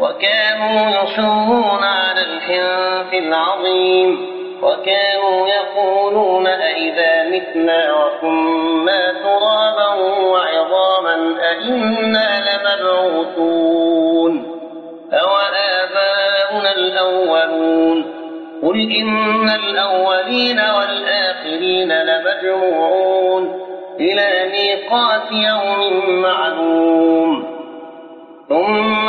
وكانوا يصرون على الحنث العظيم وكانوا يقولون أئذا متنا وكنا ترابا وعظاما أئنا لمبعوثون أوآباؤنا الأولون قل إن الأولين والآخرين لمجموعون إلى ميقات يوم معلوم ثم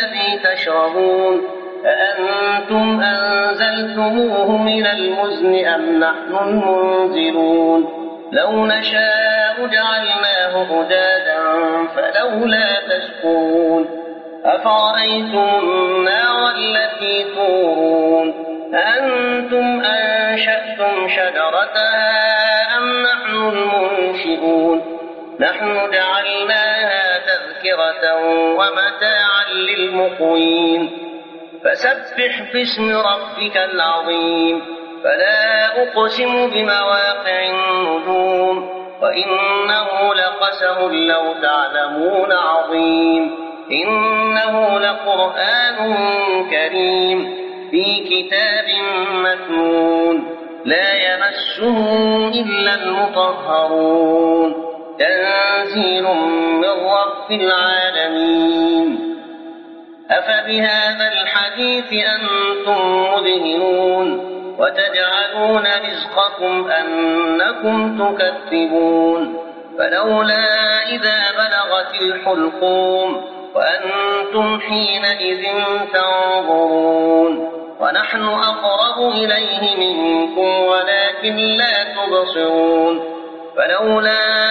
تشربون أأنتم أنزلتموه من المزن أم نحن المنزلون لو نشاء جعلناه هدادا فلولا تشكرون أفرأيتم النار التي تورون أنتم أنشأتم شجرتها أم نحن المنشئون نحن جعلناها تذكرة ومتاعا للمقوين. فسبح باسم ربك العظيم. فلا أقسم بمواقع النجوم. وإنه لقسم لو تعلمون عظيم. إنه لقرآن كريم في كتاب مكنون. لا يمسه إلا المطهرون. تنزيل من رب العالمين. أفبهذا الحديث أنتم مدهنون وتجعلون رزقكم أنكم تكذبون. فلولا إذا بلغت الحلقوم وأنتم حينئذ تنظرون. ونحن أقرب إليه منكم ولكن لا تبصرون. فلولا